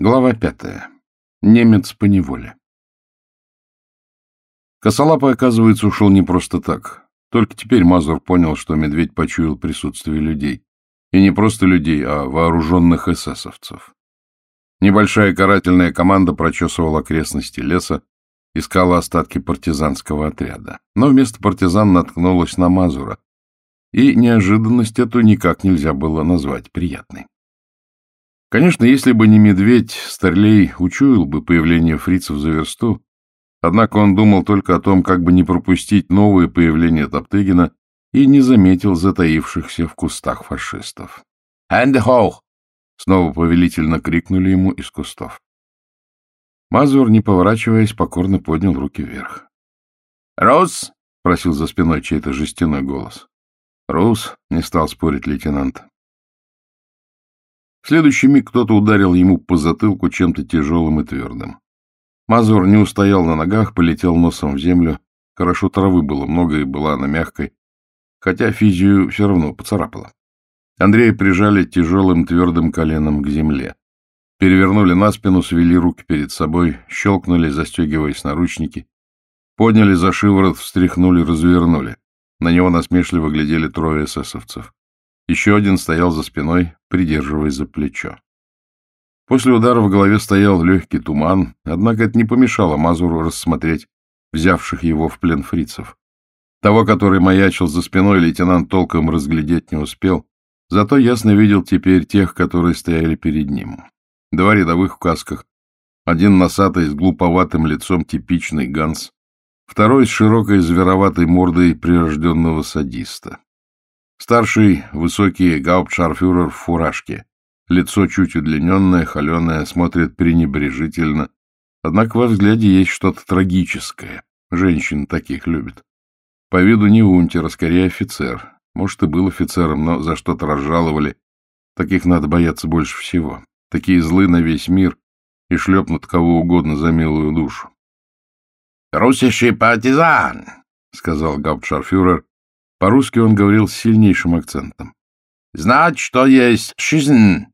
Глава пятая. Немец по неволе. Косолапый, оказывается, ушел не просто так. Только теперь Мазур понял, что медведь почуял присутствие людей. И не просто людей, а вооруженных эсэсовцев. Небольшая карательная команда прочесывала окрестности леса, искала остатки партизанского отряда. Но вместо партизан наткнулась на Мазура. И неожиданность эту никак нельзя было назвать приятной. Конечно, если бы не медведь, Старлей учуял бы появление фрицев за версту, однако он думал только о том, как бы не пропустить новое появление Топтыгина и не заметил затаившихся в кустах фашистов. «Хэнде хоух!» — снова повелительно крикнули ему из кустов. Мазур, не поворачиваясь, покорно поднял руки вверх. «Рус!» — просил за спиной чей-то жестяной голос. «Рус!» — не стал спорить лейтенант. В следующий миг кто-то ударил ему по затылку чем-то тяжелым и твердым. Мазур не устоял на ногах, полетел носом в землю. Хорошо травы было много и была она мягкой, хотя физию все равно поцарапала. Андрея прижали тяжелым твердым коленом к земле. Перевернули на спину, свели руки перед собой, щелкнули, застегиваясь наручники. Подняли за шиворот, встряхнули, развернули. На него насмешливо глядели трое эсэсовцев. Еще один стоял за спиной, придерживая за плечо. После удара в голове стоял легкий туман, однако это не помешало Мазуру рассмотреть взявших его в плен фрицев. Того, который маячил за спиной, лейтенант толком разглядеть не успел, зато ясно видел теперь тех, которые стояли перед ним. Два рядовых в касках, один носатый с глуповатым лицом типичный Ганс, второй с широкой звероватой мордой прирожденного садиста. Старший, высокий гауптшарфюрер в фуражке. Лицо чуть удлиненное, холеное, смотрит пренебрежительно. Однако во взгляде есть что-то трагическое. Женщин таких любят. По виду не унтер, а скорее офицер. Может, и был офицером, но за что-то разжаловали. Таких надо бояться больше всего. Такие злы на весь мир и шлепнут кого угодно за милую душу. — Русский партизан, — сказал гауптшарфюрер, по-русски он говорил с сильнейшим акцентом. «Знать, что есть жизнь!»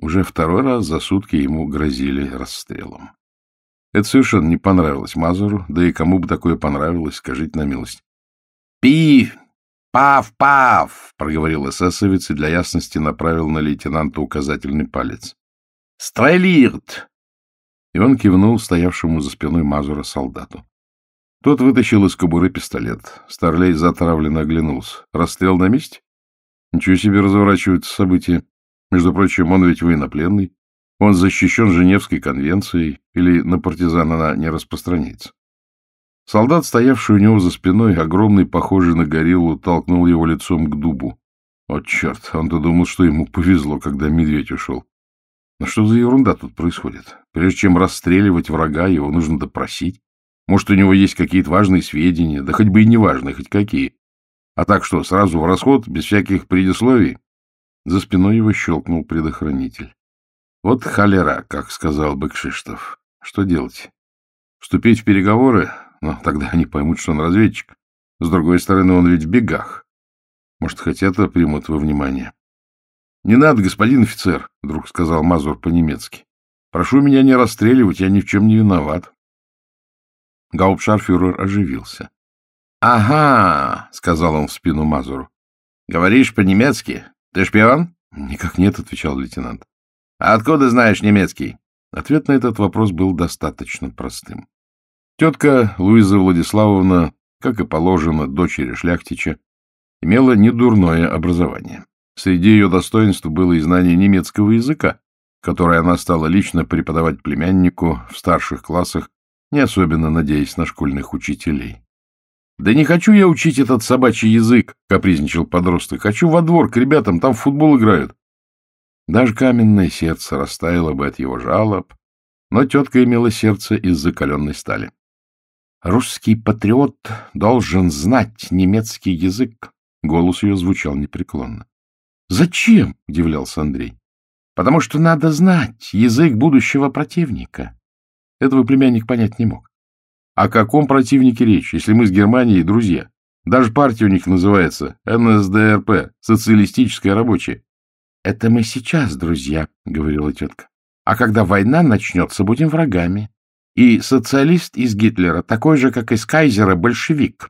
Уже второй раз за сутки ему грозили расстрелом. Это совершенно не понравилось Мазуру, да и кому бы такое понравилось, скажите на милость. «Пи! Пав! Пав!» — проговорил эсэсовец и для ясности направил на лейтенанта указательный палец. «Стрелирт!» И он кивнул стоявшему за спиной Мазура солдату. Тот вытащил из кобуры пистолет. Старлей затравленно оглянулся. Расстрел на месте? Ничего себе разворачиваются события. Между прочим, он ведь военнопленный. Он защищен Женевской конвенцией, или на партизан она не распространяется. Солдат, стоявший у него за спиной, огромный, похожий на гориллу, толкнул его лицом к дубу. О, черт, он-то думал, что ему повезло, когда медведь ушел. Но что за ерунда тут происходит? Прежде чем расстреливать врага, его нужно допросить. Может, у него есть какие-то важные сведения, да хоть бы и не важные, хоть какие. А так что, сразу в расход, без всяких предисловий? За спиной его щелкнул предохранитель. Вот холера, как сказал бы Кшиштов. Что делать? Вступить в переговоры? Но ну, тогда они поймут, что он разведчик. С другой стороны, он ведь в бегах. Может, хоть это примут во внимание. — Не надо, господин офицер, — вдруг сказал Мазур по-немецки. — Прошу меня не расстреливать, я ни в чем не виноват. Гауптшарфюрер оживился. — Ага, — сказал он в спину Мазуру. — Говоришь по-немецки? Ты шпион? — Никак нет, — отвечал лейтенант. — А откуда знаешь немецкий? Ответ на этот вопрос был достаточно простым. Тетка Луиза Владиславовна, как и положено дочери шляхтича, имела недурное образование. Среди ее достоинств было и знание немецкого языка, которое она стала лично преподавать племяннику в старших классах не особенно надеясь на школьных учителей. — Да не хочу я учить этот собачий язык, — капризничал подросток. — Хочу во двор к ребятам, там в футбол играют. Даже каменное сердце растаяло бы от его жалоб, но тетка имела сердце из закаленной стали. «Русский патриот должен знать немецкий язык», — голос ее звучал непреклонно. «Зачем?» — удивлялся Андрей. «Потому что надо знать язык будущего противника. Этого племянник понять не мог. О каком противнике речь, если мы с Германией друзья? Даже партия у них называется НСДРП, социалистическая рабочая. — Это мы сейчас, друзья, — говорила тетка. А когда война начнется, будем врагами. И социалист из Гитлера такой же, как из Кайзера, большевик.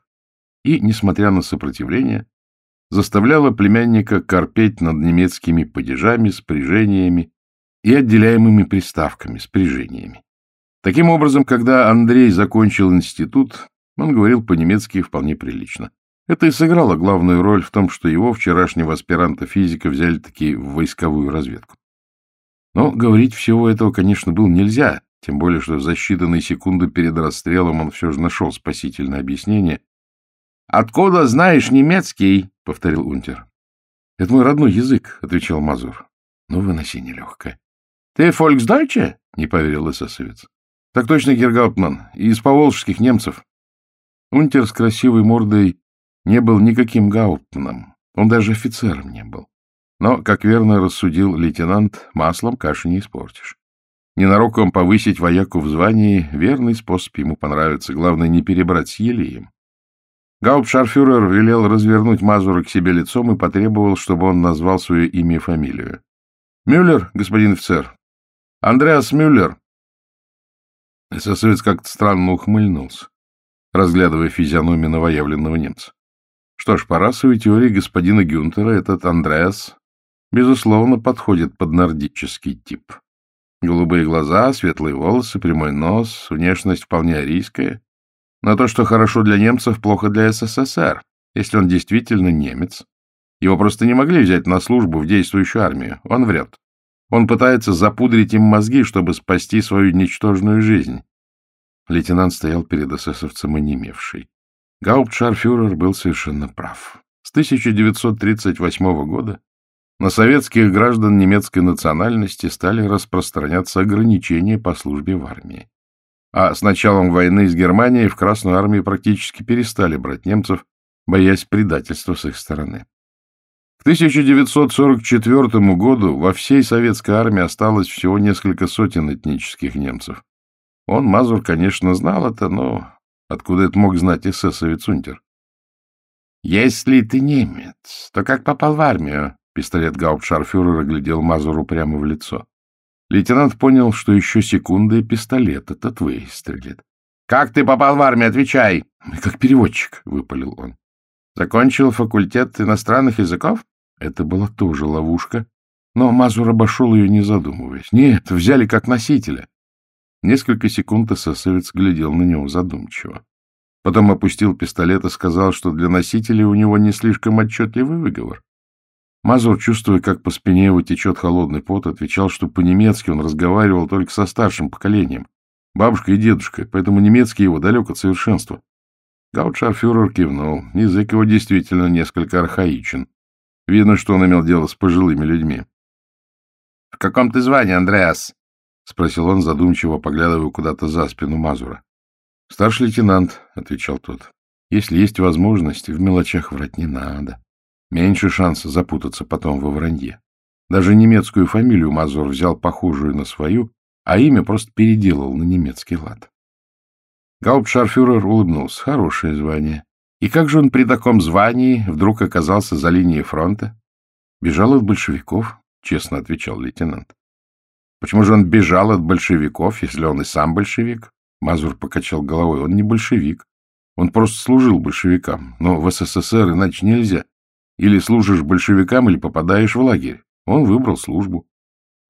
И, несмотря на сопротивление, заставляла племянника корпеть над немецкими падежами, спряжениями и отделяемыми приставками, спряжениями. Таким образом, когда Андрей закончил институт, он говорил по-немецки вполне прилично. Это и сыграло главную роль в том, что его, вчерашнего аспиранта физика, взяли таки в войсковую разведку. Но говорить всего этого, конечно, было нельзя, тем более, что за считанные секунды перед расстрелом он все же нашел спасительное объяснение. — Откуда знаешь немецкий? — повторил Унтер. — Это мой родной язык, — отвечал Мазур. — Ну, выноси нелегкое. — Ты фольксдойче? — не поверил эсэсовец. — Так точно, Гергаутман, из поволжских немцев. Унтер с красивой мордой не был никаким Гауптманом, он даже офицером не был. Но, как верно рассудил лейтенант, маслом каши не испортишь. Ненароком повысить вояку в звании — верный способ ему понравится. Главное, не перебрать с Елием. Гауптшарфюрер велел развернуть Мазура к себе лицом и потребовал, чтобы он назвал свое имя и фамилию. — Мюллер, господин офицер. Андреас Мюллер. Эсэсовец как-то странно ухмыльнулся, разглядывая физиономию новоявленного немца. Что ж, по расовой теории господина Гюнтера этот Андреас безусловно, подходит под нордический тип. Голубые глаза, светлые волосы, прямой нос, внешность вполне арийская. Но то, что хорошо для немцев, плохо для СССР, если он действительно немец. Его просто не могли взять на службу в действующую армию. Он врет. Он пытается запудрить им мозги, чтобы спасти свою ничтожную жизнь. Лейтенант стоял перед эсэсовцем онемевший. Гауптшарфюрер был совершенно прав. С 1938 года на советских граждан немецкой национальности стали распространяться ограничения по службе в армии. А с началом войны с Германией в Красную армию практически перестали брать немцев, боясь предательства с их стороны. К 1944 году во всей советской армии осталось всего несколько сотен этнических немцев. Он, Мазур, конечно, знал это, но откуда это мог знать эсэсовец Унтер? «Если ты немец, то как попал в армию?» Пистолет гауптшарфюрера глядел Мазуру прямо в лицо. Лейтенант понял, что еще секунды, и пистолет этот выстрелит. — Как ты попал в армию? Отвечай! — Как переводчик, — выпалил он. — Закончил факультет иностранных языков? Это была тоже ловушка, но Мазур обошел ее, не задумываясь. Нет, взяли как носителя. Несколько секунд эсэсовец глядел на него задумчиво. Потом опустил пистолет и сказал, что для носителя у него не слишком отчетливый выговор. Мазур, чувствуя, как по спине его течет холодный пот, отвечал, что по-немецки он разговаривал только со старшим поколением, бабушкой и дедушкой, поэтому немецкий его далек от совершенства. Гаутшарфюрер кивнул. Язык его действительно несколько архаичен. Видно, что он имел дело с пожилыми людьми. — В каком ты звании, Андреас? — спросил он, задумчиво поглядывая куда-то за спину Мазура. — Старший лейтенант, — отвечал тот. — Если есть возможность, в мелочах врать не надо. Меньше шанса запутаться потом во вранье. Даже немецкую фамилию Мазур взял похожую на свою, а имя просто переделал на немецкий лад. Гауптшарфюрер улыбнулся. Хорошее звание. И как же он при таком звании вдруг оказался за линией фронта? Бежал от большевиков, честно отвечал лейтенант. Почему же он бежал от большевиков, если он и сам большевик? Мазур покачал головой. Он не большевик. Он просто служил большевикам. Но в СССР иначе нельзя. Или служишь большевикам, или попадаешь в лагерь. Он выбрал службу.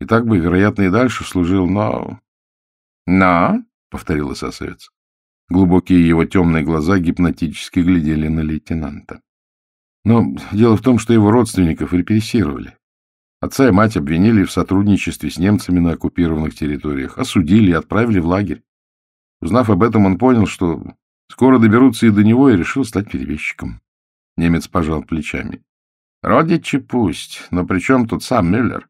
И так бы, вероятно, и дальше служил, но... — Но, — повторил эсэсовец. Глубокие его темные глаза гипнотически глядели на лейтенанта. Но дело в том, что его родственников репрессировали. Отца и мать обвинили в сотрудничестве с немцами на оккупированных территориях, осудили и отправили в лагерь. Узнав об этом, он понял, что скоро доберутся и до него, и решил стать перевезчиком. Немец пожал плечами. Родичи пусть, но при чем тут сам Мюллер?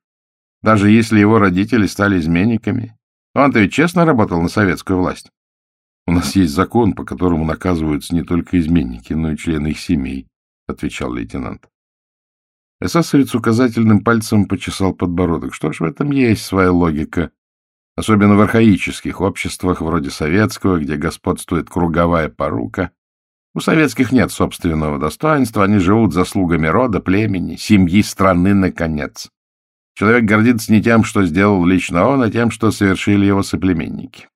Даже если его родители стали изменниками. Он-то ведь честно работал на советскую власть. У нас есть закон, по которому наказываются не только изменники, но и члены их семей, — отвечал лейтенант. Эсэсовец указательным пальцем почесал подбородок. Что ж, в этом есть своя логика. Особенно в архаических обществах, вроде советского, где господствует круговая порука, у советских нет собственного достоинства, они живут заслугами рода, племени, семьи, страны, наконец. Человек гордится не тем, что сделал лично он, а тем, что совершили его соплеменники.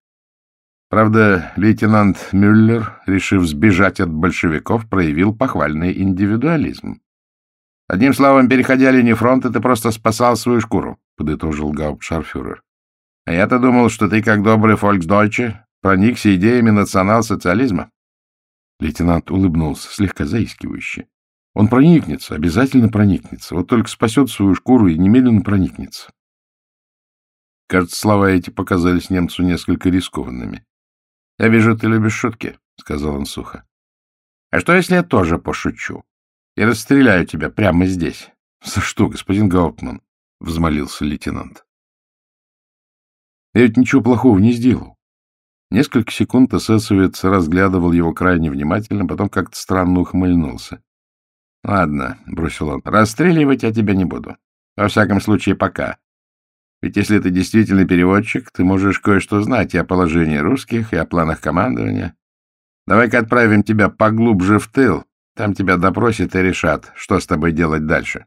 Правда, лейтенант Мюллер, решив сбежать от большевиков, проявил похвальный индивидуализм. Одним словом, переходя линии фронта, ты просто спасал свою шкуру, — подытожил гауптшарфюрер. А я-то думал, что ты, как добрый фольксдойче, проникся идеями национал-социализма. Лейтенант улыбнулся, слегка заискивающе. Он проникнется, обязательно проникнется. Вот только спасет свою шкуру и немедленно проникнется. Кажется, слова эти показались немцу несколько рискованными. — Я вижу, ты любишь шутки, — сказал он сухо. — А что, если я тоже пошучу? И расстреляю тебя прямо здесь. — За что, господин Гауптман? — взмолился лейтенант. — Я ведь ничего плохого не сделал. Несколько секунд эсэсовец разглядывал его крайне внимательно, потом как-то странно ухмыльнулся. — Ладно, — бросил он, — расстреливать я тебя не буду. Во всяком случае, пока. Ведь если ты действительно переводчик, ты можешь кое-что знать и о положении русских, и о планах командования. Давай-ка отправим тебя поглубже в тыл. Там тебя допросят и решат, что с тобой делать дальше.